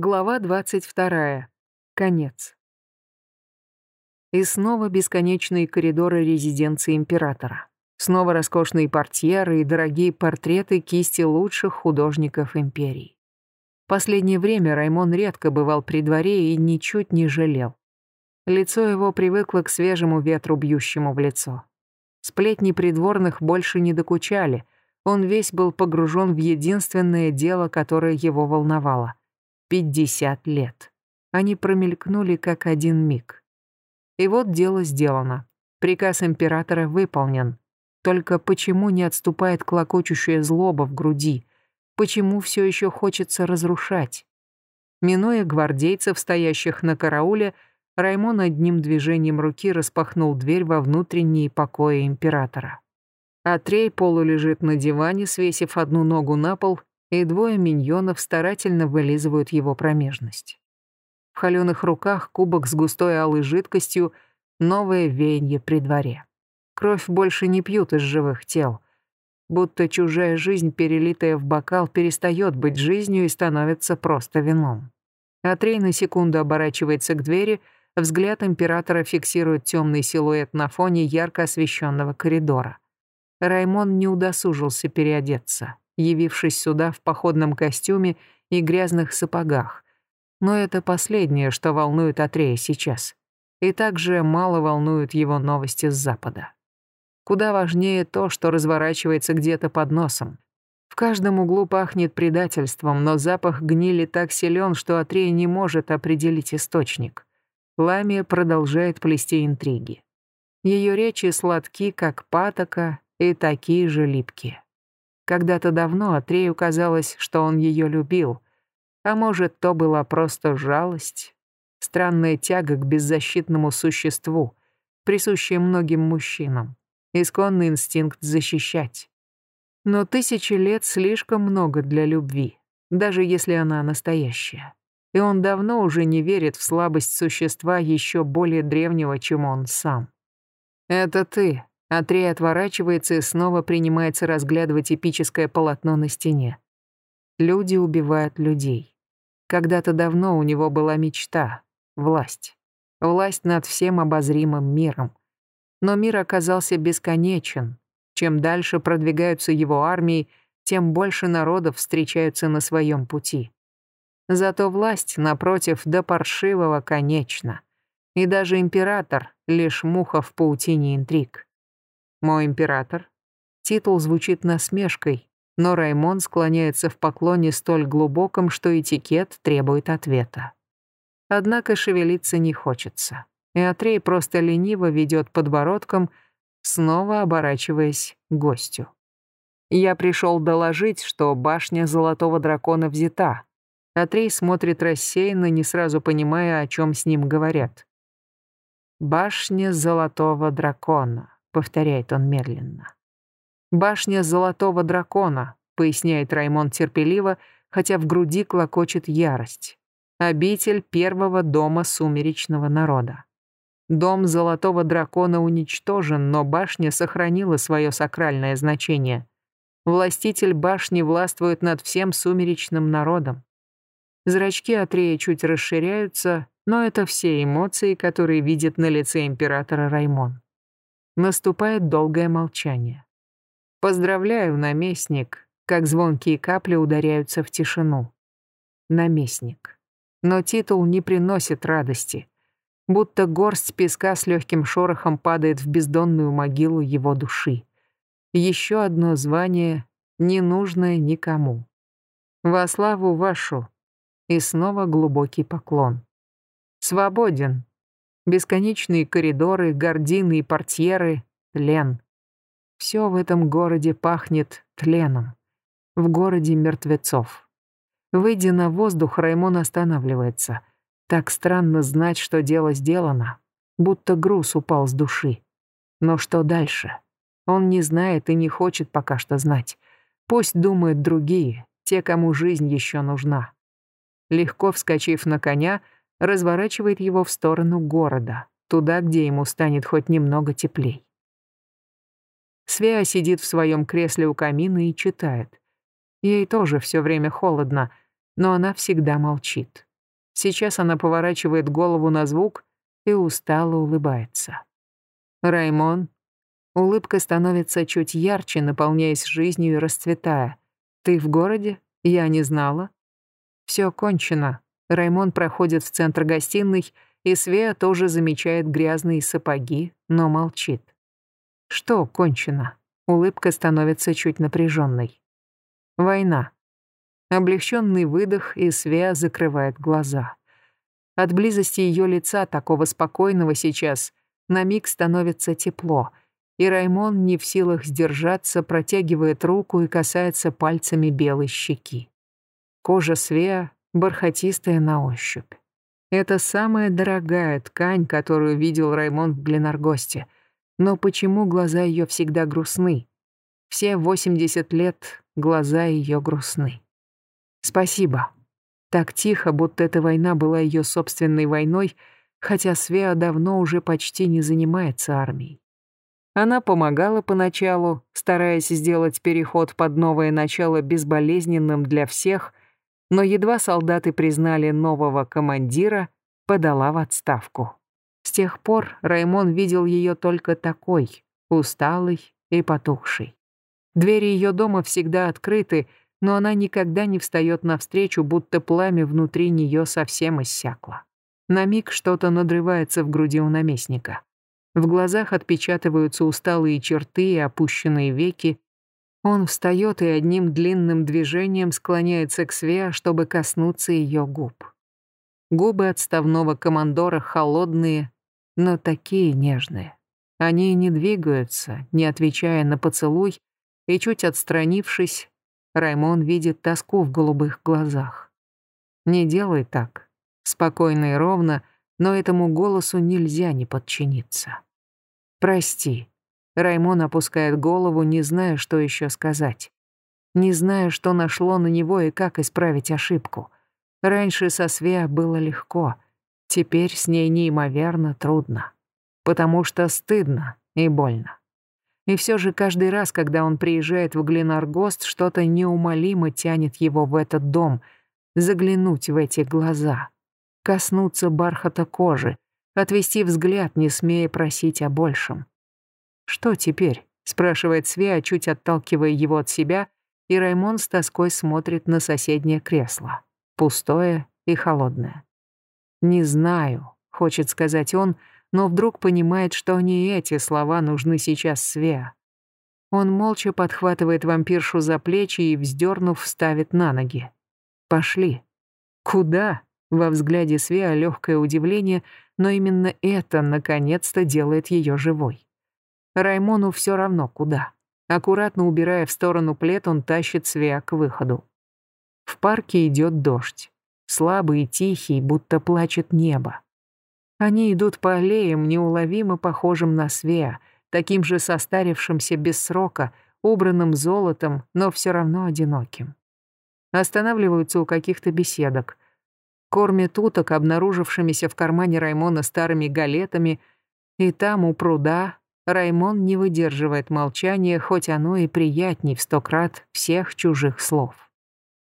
Глава 22. Конец. И снова бесконечные коридоры резиденции императора. Снова роскошные портьеры и дорогие портреты кисти лучших художников империи. Последнее время Раймон редко бывал при дворе и ничуть не жалел. Лицо его привыкло к свежему ветру, бьющему в лицо. Сплетни придворных больше не докучали, он весь был погружен в единственное дело, которое его волновало Пятьдесят лет. Они промелькнули как один миг. И вот дело сделано. Приказ императора выполнен. Только почему не отступает клокочущая злоба в груди? Почему все еще хочется разрушать? Минуя гвардейцев, стоящих на карауле, Раймон одним движением руки распахнул дверь во внутренние покои императора. Атрей полулежит на диване, свесив одну ногу на пол и двое миньонов старательно вылизывают его промежность. В холеных руках кубок с густой алой жидкостью, новое веяние при дворе. Кровь больше не пьют из живых тел. Будто чужая жизнь, перелитая в бокал, перестает быть жизнью и становится просто вином. Атрей на секунду оборачивается к двери, взгляд императора фиксирует темный силуэт на фоне ярко освещенного коридора. Раймон не удосужился переодеться явившись сюда в походном костюме и грязных сапогах. Но это последнее, что волнует Атрея сейчас. И также мало волнуют его новости с Запада. Куда важнее то, что разворачивается где-то под носом. В каждом углу пахнет предательством, но запах гнили так силен, что Атрея не может определить источник. Ламия продолжает плести интриги. Ее речи сладки, как патока, и такие же липкие. Когда-то давно Атрею казалось, что он ее любил. А может, то была просто жалость, странная тяга к беззащитному существу, присущая многим мужчинам, исконный инстинкт защищать. Но тысячи лет слишком много для любви, даже если она настоящая. И он давно уже не верит в слабость существа еще более древнего, чем он сам. «Это ты», Атрей отворачивается и снова принимается разглядывать эпическое полотно на стене. Люди убивают людей. Когда-то давно у него была мечта — власть. Власть над всем обозримым миром. Но мир оказался бесконечен. Чем дальше продвигаются его армии, тем больше народов встречаются на своем пути. Зато власть, напротив, до паршивого конечна. И даже император — лишь муха в паутине интриг. «Мой император». Титул звучит насмешкой, но Раймон склоняется в поклоне столь глубоком, что этикет требует ответа. Однако шевелиться не хочется, и Атрей просто лениво ведет подбородком, снова оборачиваясь к гостю. «Я пришел доложить, что башня Золотого Дракона взята». Атрей смотрит рассеянно, не сразу понимая, о чем с ним говорят. «Башня Золотого Дракона» повторяет он медленно. «Башня Золотого Дракона», поясняет Раймон терпеливо, хотя в груди клокочет ярость. Обитель первого дома сумеречного народа. Дом Золотого Дракона уничтожен, но башня сохранила свое сакральное значение. Властитель башни властвует над всем сумеречным народом. Зрачки Атрея чуть расширяются, но это все эмоции, которые видит на лице императора Раймон. Наступает долгое молчание. «Поздравляю, наместник», как звонкие капли ударяются в тишину. Наместник. Но титул не приносит радости. Будто горсть песка с легким шорохом падает в бездонную могилу его души. Еще одно звание, ненужное никому. Во славу вашу. И снова глубокий поклон. Свободен, Бесконечные коридоры, гардины и портьеры, тлен. Все в этом городе пахнет тленом. В городе мертвецов. Выйдя на воздух, Раймон останавливается. Так странно знать, что дело сделано. Будто груз упал с души. Но что дальше? Он не знает и не хочет пока что знать. Пусть думают другие, те, кому жизнь еще нужна. Легко вскочив на коня, разворачивает его в сторону города, туда, где ему станет хоть немного теплей. Свеа сидит в своем кресле у камина и читает. Ей тоже все время холодно, но она всегда молчит. Сейчас она поворачивает голову на звук и устало улыбается. «Раймон?» Улыбка становится чуть ярче, наполняясь жизнью и расцветая. «Ты в городе? Я не знала». Все кончено. Раймон проходит в центр гостиной, и Свея тоже замечает грязные сапоги, но молчит. Что кончено? Улыбка становится чуть напряженной. Война. Облегченный выдох, и Свея закрывает глаза. От близости ее лица, такого спокойного сейчас, на миг становится тепло, и Раймон не в силах сдержаться, протягивает руку и касается пальцами белой щеки. Кожа Свея бархатистая на ощупь. Это самая дорогая ткань, которую видел Раймон в Гленаргосте. Но почему глаза ее всегда грустны? Все 80 лет глаза ее грустны. Спасибо. Так тихо, будто эта война была ее собственной войной, хотя Свеа давно уже почти не занимается армией. Она помогала поначалу, стараясь сделать переход под новое начало безболезненным для всех, но едва солдаты признали нового командира, подала в отставку. С тех пор Раймон видел ее только такой, усталой и потухшей. Двери ее дома всегда открыты, но она никогда не встает навстречу, будто пламя внутри нее совсем иссякло. На миг что-то надрывается в груди у наместника. В глазах отпечатываются усталые черты и опущенные веки, он встает и одним длинным движением склоняется к Свеа, чтобы коснуться ее губ. Губы отставного командора холодные, но такие нежные. Они не двигаются, не отвечая на поцелуй, и чуть отстранившись, Раймон видит тоску в голубых глазах. «Не делай так. Спокойно и ровно, но этому голосу нельзя не подчиниться. Прости, Раймон опускает голову, не зная, что еще сказать. Не зная, что нашло на него и как исправить ошибку. Раньше со Свеа было легко, теперь с ней неимоверно трудно. Потому что стыдно и больно. И все же каждый раз, когда он приезжает в Гленаргост, что-то неумолимо тянет его в этот дом, заглянуть в эти глаза, коснуться бархата кожи, отвести взгляд, не смея просить о большем. «Что теперь?» — спрашивает Свеа, чуть отталкивая его от себя, и Раймон с тоской смотрит на соседнее кресло, пустое и холодное. «Не знаю», — хочет сказать он, но вдруг понимает, что не эти слова нужны сейчас Свеа. Он молча подхватывает вампиршу за плечи и, вздернув, ставит на ноги. «Пошли». «Куда?» Во взгляде Свеа легкое удивление, но именно это, наконец-то, делает ее живой. Раймону все равно куда. Аккуратно убирая в сторону плед, он тащит Свеа к выходу. В парке идет дождь. Слабый и тихий, будто плачет небо. Они идут по аллеям, неуловимо похожим на Свеа, таким же состарившимся без срока, убранным золотом, но все равно одиноким. Останавливаются у каких-то беседок. Кормят уток, обнаружившимися в кармане Раймона старыми галетами, и там, у пруда, Раймон не выдерживает молчания, хоть оно и приятней в сто крат всех чужих слов.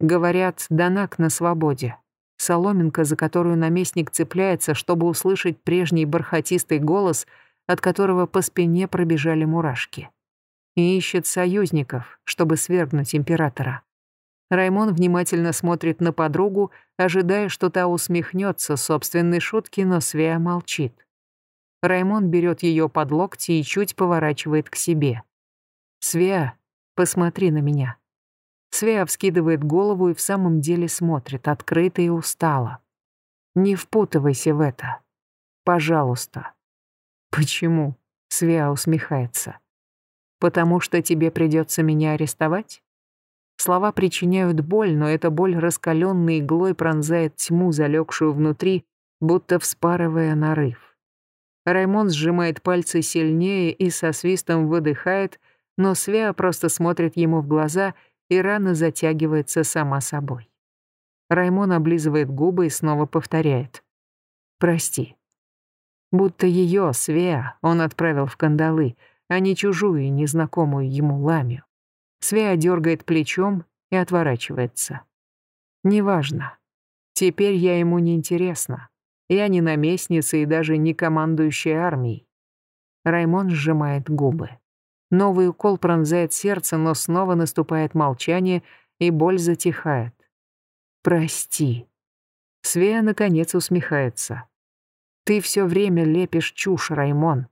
Говорят, Данак на свободе. Соломинка, за которую наместник цепляется, чтобы услышать прежний бархатистый голос, от которого по спине пробежали мурашки. И ищет союзников, чтобы свергнуть императора. Раймон внимательно смотрит на подругу, ожидая, что та усмехнется собственной шутки, но Свея молчит. Раймон берет ее под локти и чуть поворачивает к себе. «Свеа, посмотри на меня». Свеа вскидывает голову и в самом деле смотрит, открыто и устало. «Не впутывайся в это. Пожалуйста». «Почему?» — Свеа усмехается. «Потому что тебе придется меня арестовать?» Слова причиняют боль, но эта боль раскаленной иглой пронзает тьму, залегшую внутри, будто вспарывая нарыв. Раймон сжимает пальцы сильнее и со свистом выдыхает, но Свеа просто смотрит ему в глаза, и рана затягивается сама собой. Раймон облизывает губы и снова повторяет. «Прости». Будто ее, Свеа, он отправил в кандалы, а не чужую незнакомую ему ламию. Свеа дергает плечом и отворачивается. «Неважно. Теперь я ему не интересна. Я не наместница и даже не командующая армией. Раймон сжимает губы. Новый укол пронзает сердце, но снова наступает молчание, и боль затихает. «Прости». Свея, наконец, усмехается. «Ты все время лепишь чушь, Раймон.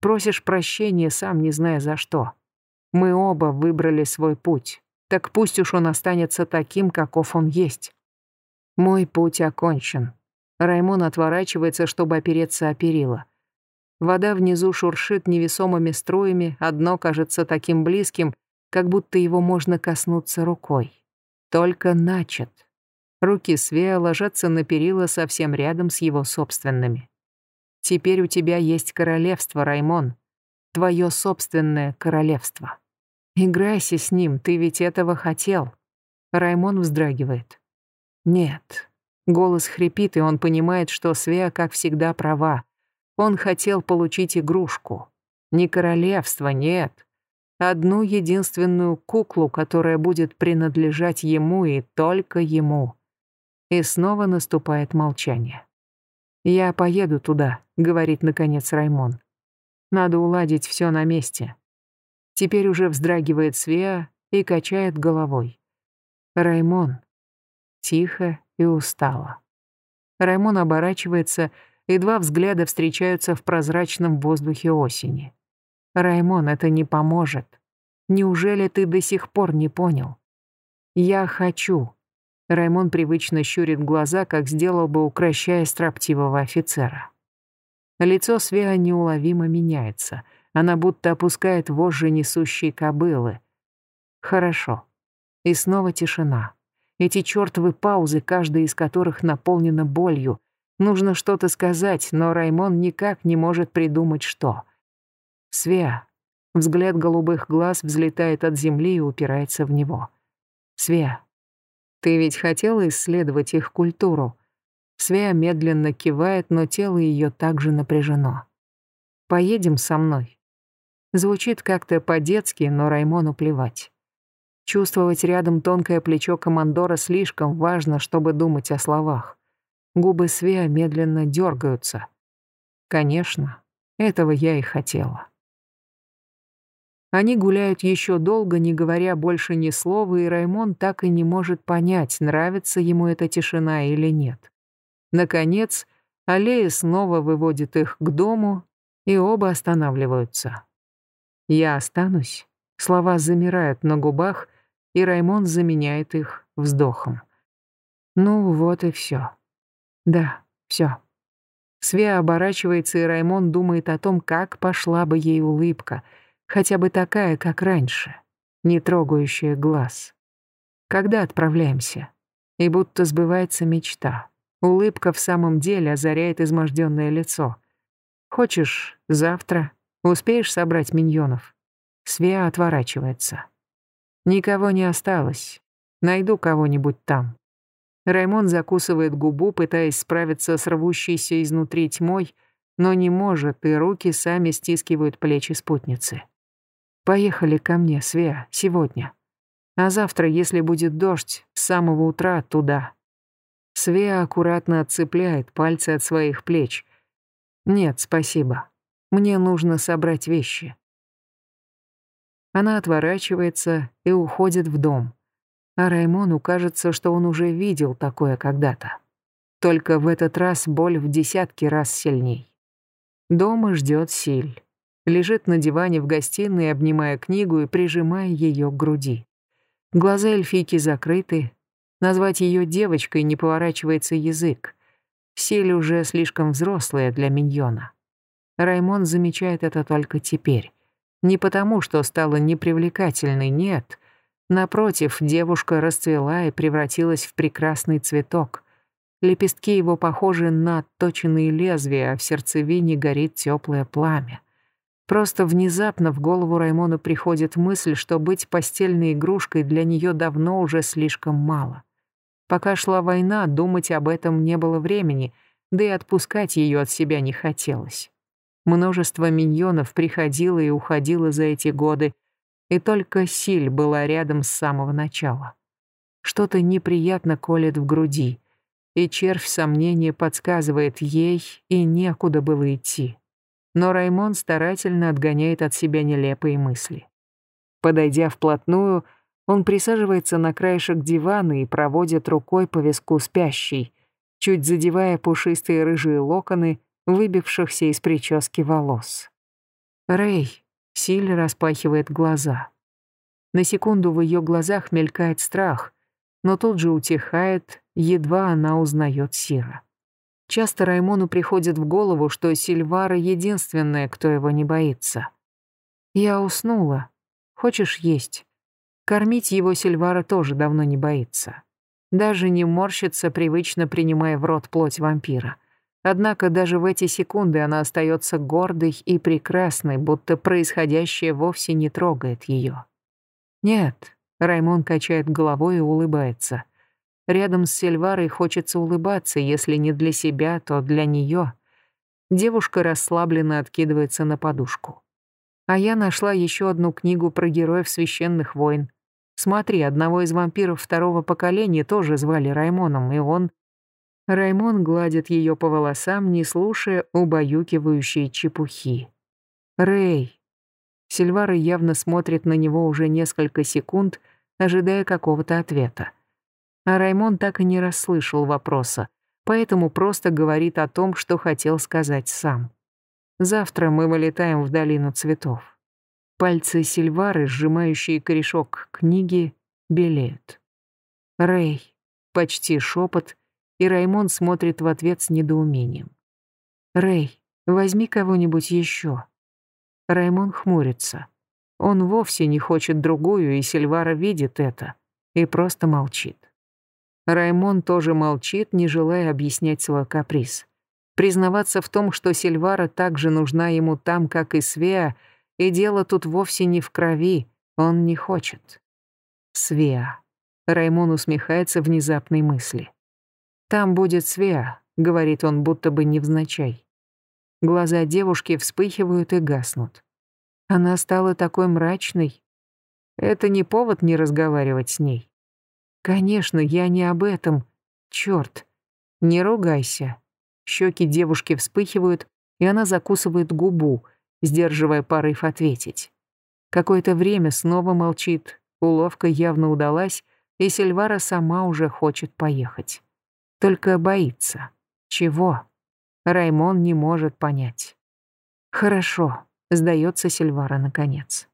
Просишь прощения, сам не зная за что. Мы оба выбрали свой путь. Так пусть уж он останется таким, каков он есть. Мой путь окончен. Раймон отворачивается, чтобы опереться о перила. Вода внизу шуршит невесомыми струями, одно кажется таким близким, как будто его можно коснуться рукой. Только начат. Руки Свея ложатся на перила совсем рядом с его собственными. Теперь у тебя есть королевство, Раймон. Твое собственное королевство. Играйся с ним, ты ведь этого хотел. Раймон вздрагивает. Нет. Голос хрипит, и он понимает, что Свея, как всегда, права. Он хотел получить игрушку. Не королевство, нет. Одну единственную куклу, которая будет принадлежать ему и только ему. И снова наступает молчание. «Я поеду туда», — говорит наконец Раймон. «Надо уладить все на месте». Теперь уже вздрагивает Свеа и качает головой. «Раймон». Тихо и устало. Раймон оборачивается и два взгляда встречаются в прозрачном воздухе осени. «Раймон, это не поможет. Неужели ты до сих пор не понял? Я хочу». Раймон привычно щурит глаза, как сделал бы, укращая строптивого офицера. Лицо Свеа неуловимо меняется. Она будто опускает вожжи несущей кобылы. Хорошо. И снова тишина. Эти чертовы паузы, каждая из которых наполнена болью, Нужно что-то сказать, но Раймон никак не может придумать, что. «Свеа». Взгляд голубых глаз взлетает от земли и упирается в него. «Свеа, ты ведь хотела исследовать их культуру?» Свеа медленно кивает, но тело ее также напряжено. «Поедем со мной». Звучит как-то по-детски, но Раймону плевать. Чувствовать рядом тонкое плечо командора слишком важно, чтобы думать о словах. Губы Свеа медленно дергаются. Конечно, этого я и хотела. Они гуляют еще долго, не говоря больше ни слова, и Раймон так и не может понять, нравится ему эта тишина или нет. Наконец, аллея снова выводит их к дому, и оба останавливаются. «Я останусь». Слова замирают на губах, и Раймон заменяет их вздохом. Ну вот и все. Да, все. Свеа оборачивается, и Раймон думает о том, как пошла бы ей улыбка, хотя бы такая, как раньше, не трогающая глаз. Когда отправляемся? И будто сбывается мечта. Улыбка в самом деле озаряет изможденное лицо. Хочешь завтра? Успеешь собрать миньонов? Свеа отворачивается. Никого не осталось. Найду кого-нибудь там. Раймон закусывает губу, пытаясь справиться с рвущейся изнутри тьмой, но не может, и руки сами стискивают плечи спутницы. «Поехали ко мне, Свеа, сегодня. А завтра, если будет дождь, с самого утра туда». Свеа аккуратно отцепляет пальцы от своих плеч. «Нет, спасибо. Мне нужно собрать вещи». Она отворачивается и уходит в дом а Раймону кажется, что он уже видел такое когда-то. Только в этот раз боль в десятки раз сильней. Дома ждет Силь. Лежит на диване в гостиной, обнимая книгу и прижимая ее к груди. Глаза эльфийки закрыты. Назвать ее девочкой не поворачивается язык. Силь уже слишком взрослая для миньона. Раймон замечает это только теперь. Не потому, что стала непривлекательной, нет — Напротив, девушка расцвела и превратилась в прекрасный цветок. Лепестки его похожи на точенные лезвия, а в сердцевине горит теплое пламя. Просто внезапно в голову Раймону приходит мысль, что быть постельной игрушкой для нее давно уже слишком мало. Пока шла война, думать об этом не было времени, да и отпускать ее от себя не хотелось. Множество миньонов приходило и уходило за эти годы, и только Силь была рядом с самого начала. Что-то неприятно колет в груди, и червь сомнения подсказывает ей, и некуда было идти. Но Раймон старательно отгоняет от себя нелепые мысли. Подойдя вплотную, он присаживается на краешек дивана и проводит рукой по виску спящей, чуть задевая пушистые рыжие локоны, выбившихся из прически волос. Рэй сильно распахивает глаза. На секунду в ее глазах мелькает страх, но тут же утихает, едва она узнает Сира. Часто Раймону приходит в голову, что Сильвара единственная, кто его не боится. «Я уснула. Хочешь есть?» Кормить его Сильвара тоже давно не боится. Даже не морщится, привычно принимая в рот плоть вампира. Однако даже в эти секунды она остается гордой и прекрасной, будто происходящее вовсе не трогает ее. Нет, Раймон качает головой и улыбается. Рядом с Сильварой хочется улыбаться, если не для себя, то для нее. Девушка расслабленно откидывается на подушку. А я нашла еще одну книгу про героев священных войн. Смотри, одного из вампиров второго поколения тоже звали Раймоном, и он... Раймон гладит ее по волосам, не слушая убаюкивающие чепухи. «Рэй!» Сильвара явно смотрит на него уже несколько секунд, ожидая какого-то ответа. А Раймон так и не расслышал вопроса, поэтому просто говорит о том, что хотел сказать сам. «Завтра мы вылетаем в долину цветов». Пальцы Сильвары, сжимающие корешок книги, белеют. «Рэй», почти шепот, и Раймон смотрит в ответ с недоумением. «Рэй, возьми кого-нибудь еще». Раймон хмурится. Он вовсе не хочет другую, и Сильвара видит это, и просто молчит. Раймон тоже молчит, не желая объяснять свой каприз. Признаваться в том, что Сильвара также нужна ему там, как и Свеа, и дело тут вовсе не в крови, он не хочет. Свеа. Раймон усмехается внезапной мысли. «Там будет Свеа», — говорит он, будто бы невзначай. Глаза девушки вспыхивают и гаснут. Она стала такой мрачной. Это не повод не разговаривать с ней. Конечно, я не об этом. Черт. Не ругайся. Щеки девушки вспыхивают, и она закусывает губу, сдерживая порыв ответить. Какое-то время снова молчит, уловка явно удалась, и Сильвара сама уже хочет поехать. Только боится. Чего? Раймон не может понять. «Хорошо», — сдается Сильвара наконец.